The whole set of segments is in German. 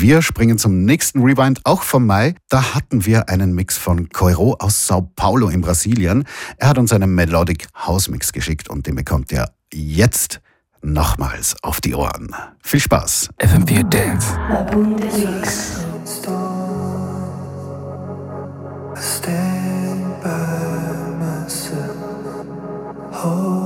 Wir springen zum nächsten Rewind, auch vom Mai. Da hatten wir einen Mix von Coiro aus Sao Paulo in Brasilien. Er hat uns einen Melodic House Mix geschickt und den bekommt ihr jetzt nochmals auf die Ohren. Viel Spaß. FM4 Dance. Stand by myself, holding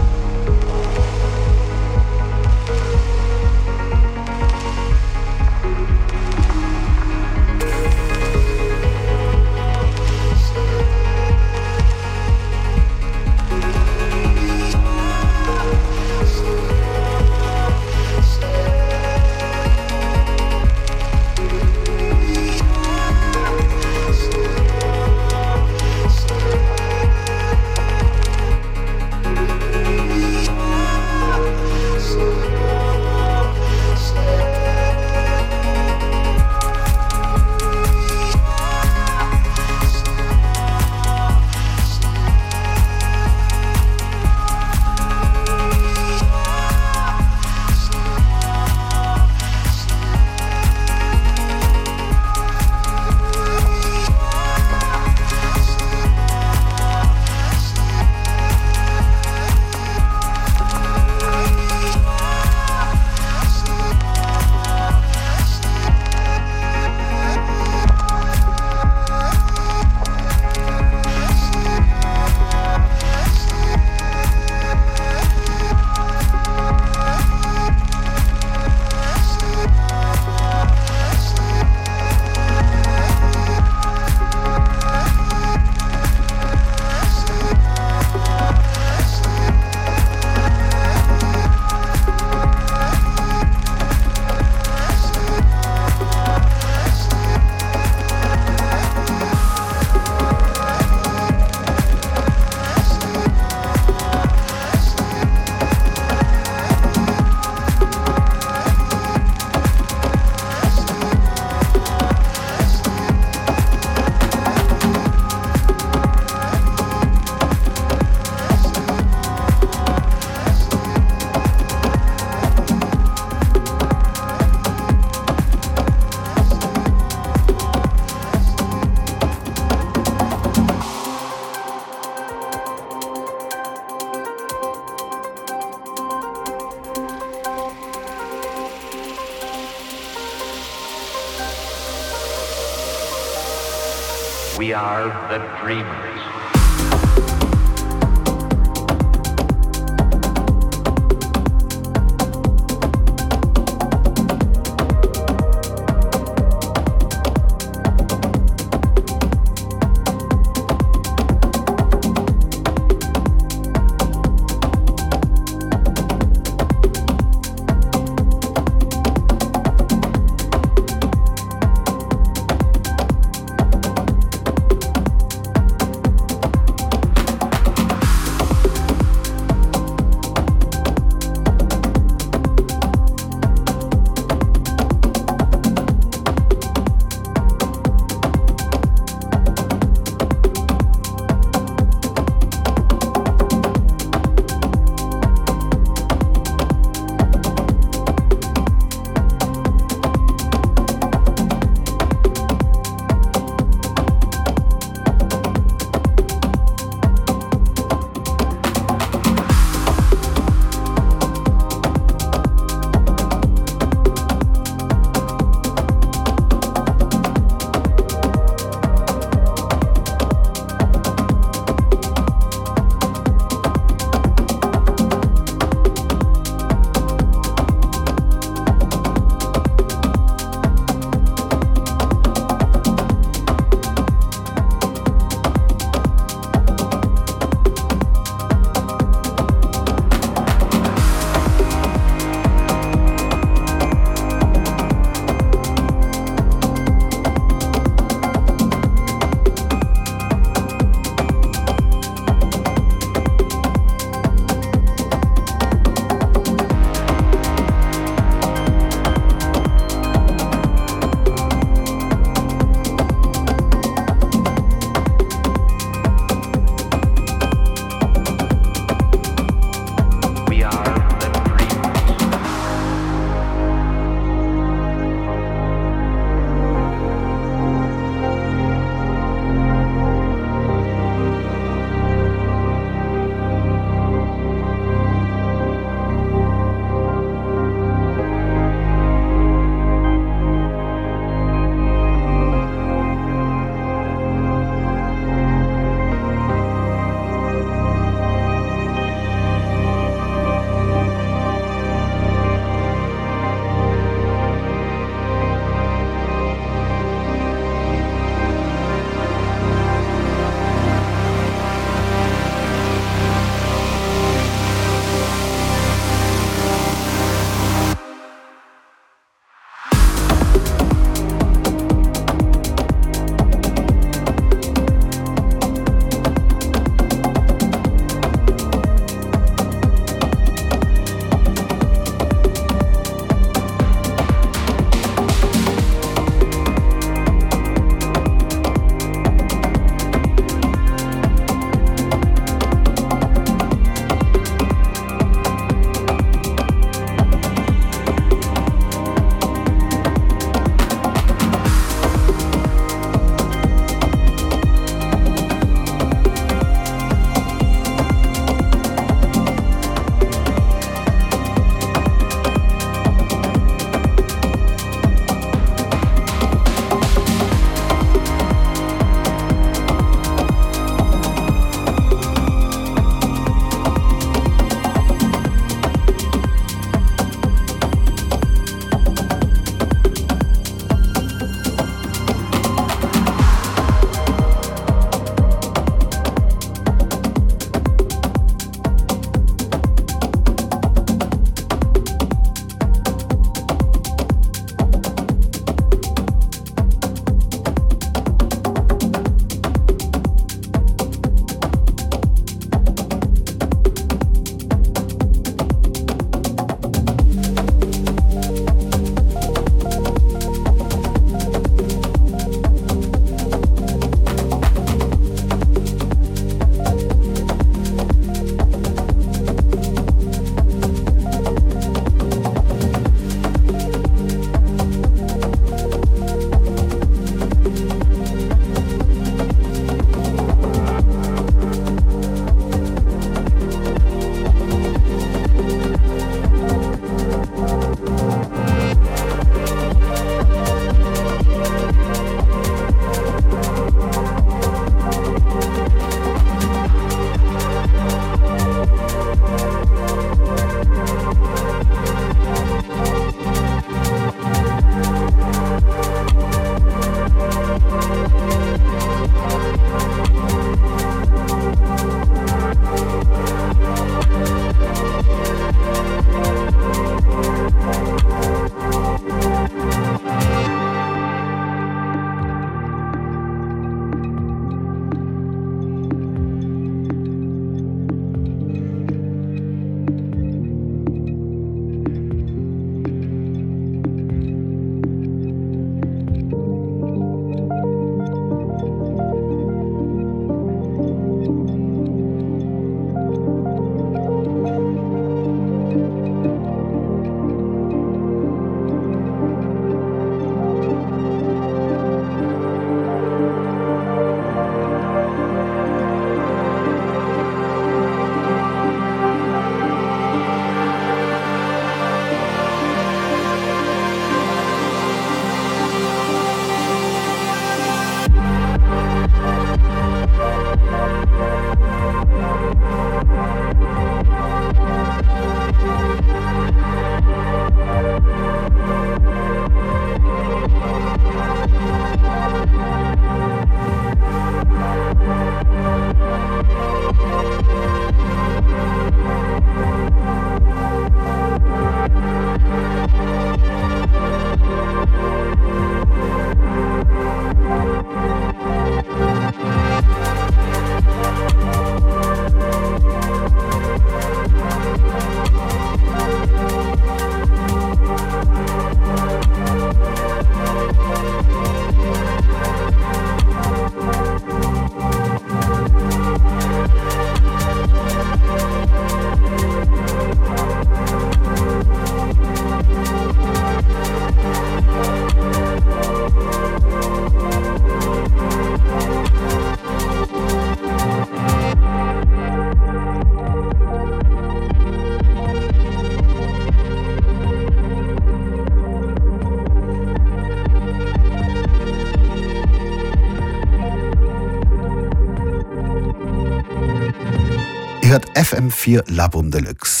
FM4 Labum Deluxe.